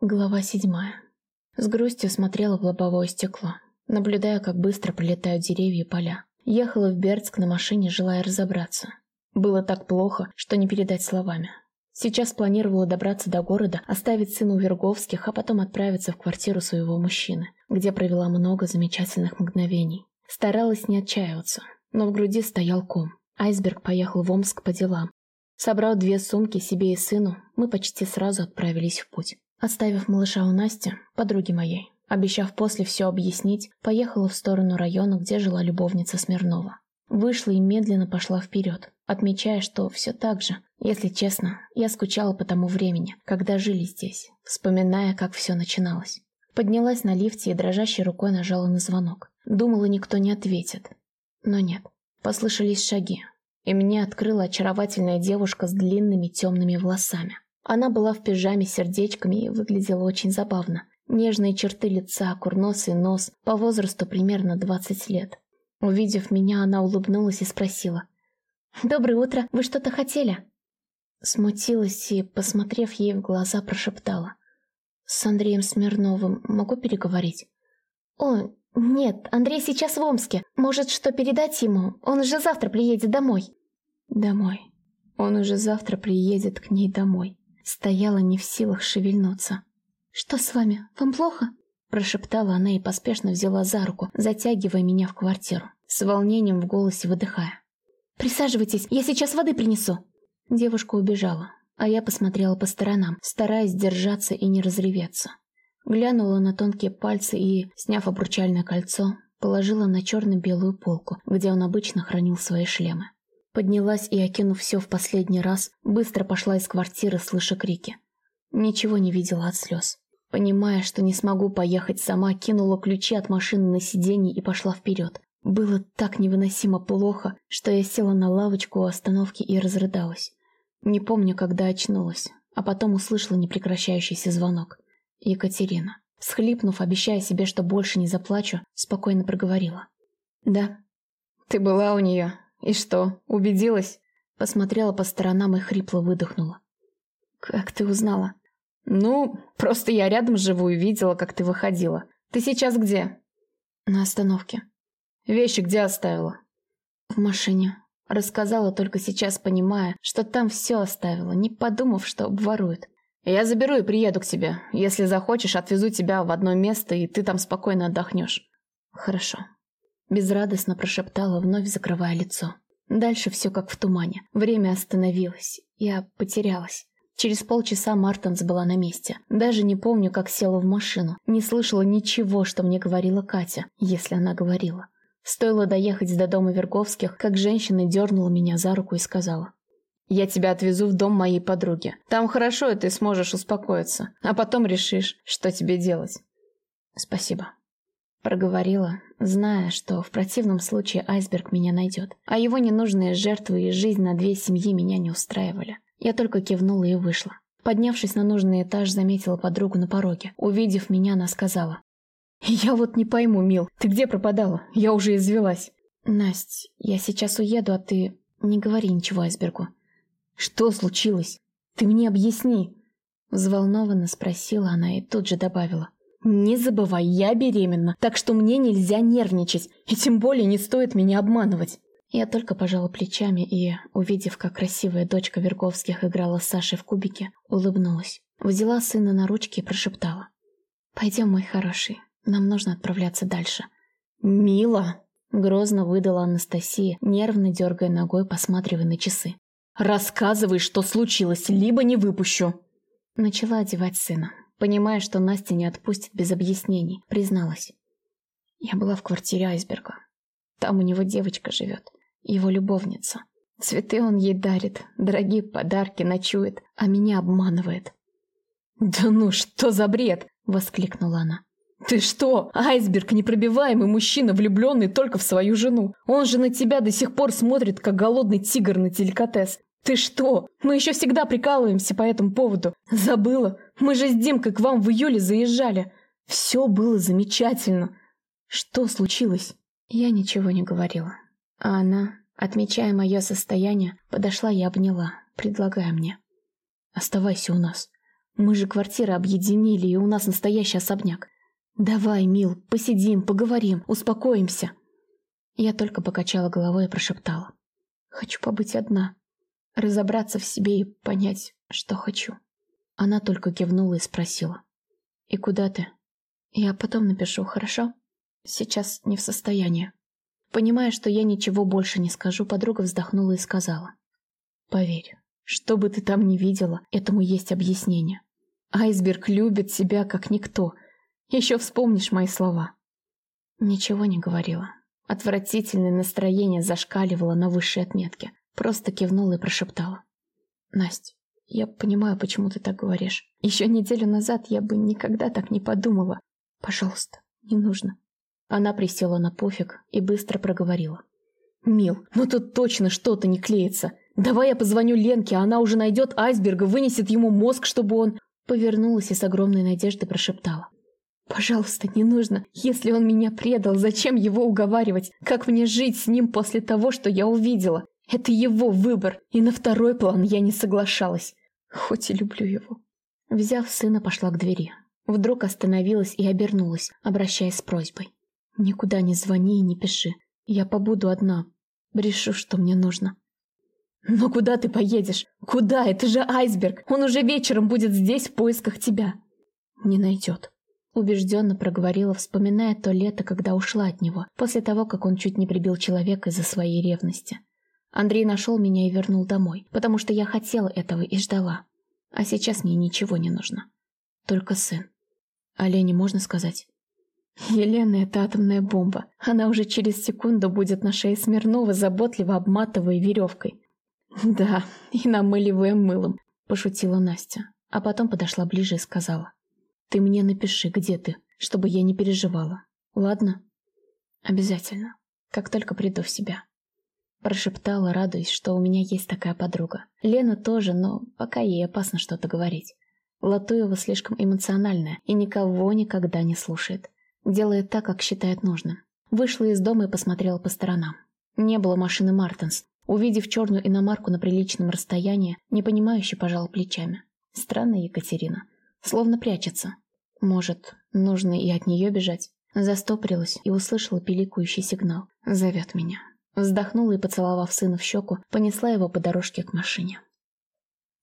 Глава седьмая. С грустью смотрела в лобовое стекло, наблюдая, как быстро пролетают деревья и поля. Ехала в Бердск на машине, желая разобраться. Было так плохо, что не передать словами. Сейчас планировала добраться до города, оставить сына у Верговских, а потом отправиться в квартиру своего мужчины, где провела много замечательных мгновений. Старалась не отчаиваться, но в груди стоял ком. Айсберг поехал в Омск по делам. Собрав две сумки себе и сыну, мы почти сразу отправились в путь. Оставив малыша у Насти, подруги моей, обещав после все объяснить, поехала в сторону района, где жила любовница Смирнова. Вышла и медленно пошла вперед, отмечая, что все так же. Если честно, я скучала по тому времени, когда жили здесь, вспоминая, как все начиналось. Поднялась на лифте и дрожащей рукой нажала на звонок. Думала, никто не ответит. Но нет. Послышались шаги, и мне открыла очаровательная девушка с длинными темными волосами. Она была в пижаме с сердечками и выглядела очень забавно. Нежные черты лица, курносый нос, по возрасту примерно 20 лет. Увидев меня, она улыбнулась и спросила. «Доброе утро, вы что-то хотели?» Смутилась и, посмотрев ей в глаза, прошептала. «С Андреем Смирновым могу переговорить?» «О, нет, Андрей сейчас в Омске. Может, что передать ему? Он уже завтра приедет домой». «Домой. Он уже завтра приедет к ней домой» стояла не в силах шевельнуться. «Что с вами? Вам плохо?» Прошептала она и поспешно взяла за руку, затягивая меня в квартиру, с волнением в голосе выдыхая. «Присаживайтесь, я сейчас воды принесу!» Девушка убежала, а я посмотрела по сторонам, стараясь держаться и не разреветься. Глянула на тонкие пальцы и, сняв обручальное кольцо, положила на черно-белую полку, где он обычно хранил свои шлемы. Поднялась и, окинув все в последний раз, быстро пошла из квартиры, слыша крики. Ничего не видела от слез. Понимая, что не смогу поехать сама, кинула ключи от машины на сиденье и пошла вперед. Было так невыносимо плохо, что я села на лавочку у остановки и разрыдалась. Не помню, когда очнулась, а потом услышала непрекращающийся звонок. Екатерина. Всхлипнув, обещая себе, что больше не заплачу, спокойно проговорила. «Да». «Ты была у нее?» «И что, убедилась?» Посмотрела по сторонам и хрипло выдохнула. «Как ты узнала?» «Ну, просто я рядом живу и видела, как ты выходила. Ты сейчас где?» «На остановке». «Вещи где оставила?» «В машине». Рассказала только сейчас, понимая, что там все оставила, не подумав, что обворует. «Я заберу и приеду к тебе. Если захочешь, отвезу тебя в одно место, и ты там спокойно отдохнешь». «Хорошо». Безрадостно прошептала, вновь закрывая лицо. Дальше все как в тумане. Время остановилось. Я потерялась. Через полчаса Мартенс была на месте. Даже не помню, как села в машину. Не слышала ничего, что мне говорила Катя, если она говорила. Стоило доехать до дома Верговских, как женщина дернула меня за руку и сказала. «Я тебя отвезу в дом моей подруги. Там хорошо, и ты сможешь успокоиться. А потом решишь, что тебе делать». «Спасибо», Проговорила, зная, что в противном случае айсберг меня найдет, а его ненужные жертвы и жизнь на две семьи меня не устраивали. Я только кивнула и вышла. Поднявшись на нужный этаж, заметила подругу на пороге. Увидев меня, она сказала. «Я вот не пойму, Мил, ты где пропадала? Я уже извелась». «Насть, я сейчас уеду, а ты не говори ничего айсбергу». «Что случилось? Ты мне объясни!» Взволнованно спросила она и тут же добавила. «Не забывай, я беременна, так что мне нельзя нервничать, и тем более не стоит меня обманывать». Я только пожала плечами и, увидев, как красивая дочка Верковских играла с Сашей в кубике, улыбнулась. Взяла сына на ручки и прошептала. «Пойдем, мой хороший, нам нужно отправляться дальше». «Мила!» — грозно выдала Анастасия, нервно дергая ногой, посматривая на часы. «Рассказывай, что случилось, либо не выпущу!» Начала одевать сына понимая, что Настя не отпустит без объяснений, призналась. Я была в квартире айсберга. Там у него девочка живет, его любовница. Цветы он ей дарит, дорогие подарки ночует, а меня обманывает. «Да ну, что за бред!» — воскликнула она. «Ты что, айсберг, непробиваемый мужчина, влюбленный только в свою жену? Он же на тебя до сих пор смотрит, как голодный тигр на деликатес. Ты что? Мы еще всегда прикалываемся по этому поводу. Забыла? Мы же с Димкой к вам в июле заезжали. Все было замечательно. Что случилось? Я ничего не говорила. А она, отмечая мое состояние, подошла и обняла, предлагая мне. Оставайся у нас. Мы же квартиры объединили, и у нас настоящий особняк. Давай, мил, посидим, поговорим, успокоимся. Я только покачала головой и прошептала. Хочу побыть одна. Разобраться в себе и понять, что хочу. Она только кивнула и спросила. «И куда ты?» «Я потом напишу, хорошо?» «Сейчас не в состоянии». Понимая, что я ничего больше не скажу, подруга вздохнула и сказала. «Поверь, что бы ты там ни видела, этому есть объяснение. Айсберг любит себя как никто. Еще вспомнишь мои слова». Ничего не говорила. Отвратительное настроение зашкаливало на высшей отметке. Просто кивнула и прошептала. «Насть, я понимаю, почему ты так говоришь. Еще неделю назад я бы никогда так не подумала. Пожалуйста, не нужно». Она присела на пуфик и быстро проговорила. «Мил, ну тут точно что-то не клеится. Давай я позвоню Ленке, она уже найдет айсберга, вынесет ему мозг, чтобы он...» Повернулась и с огромной надеждой прошептала. «Пожалуйста, не нужно. Если он меня предал, зачем его уговаривать? Как мне жить с ним после того, что я увидела? Это его выбор, и на второй план я не соглашалась. Хоть и люблю его». Взяв сына, пошла к двери. Вдруг остановилась и обернулась, обращаясь с просьбой. Никуда не звони и не пиши. Я побуду одна. Решу, что мне нужно. Но куда ты поедешь? Куда? Это же айсберг. Он уже вечером будет здесь в поисках тебя. Не найдет. Убежденно проговорила, вспоминая то лето, когда ушла от него, после того, как он чуть не прибил человека из-за своей ревности. Андрей нашел меня и вернул домой, потому что я хотела этого и ждала. А сейчас мне ничего не нужно. Только сын. О Лене можно сказать? Елена — это атомная бомба. Она уже через секунду будет на шее Смирнова, заботливо обматывая веревкой. «Да, и намыливаем мылом», — пошутила Настя. А потом подошла ближе и сказала. «Ты мне напиши, где ты, чтобы я не переживала. Ладно?» «Обязательно. Как только приду в себя». Прошептала, радуясь, что у меня есть такая подруга. Лена тоже, но пока ей опасно что-то говорить. Латуева слишком эмоциональная и никого никогда не слушает. Делает так, как считает нужным. Вышла из дома и посмотрела по сторонам. Не было машины Мартенс. Увидев черную иномарку на приличном расстоянии, непонимающе пожал плечами. Странная Екатерина. Словно прячется. Может, нужно и от нее бежать? Застопорилась и услышала пиликающий сигнал. Зовет меня. Вздохнула и, поцеловав сына в щеку, понесла его по дорожке к машине.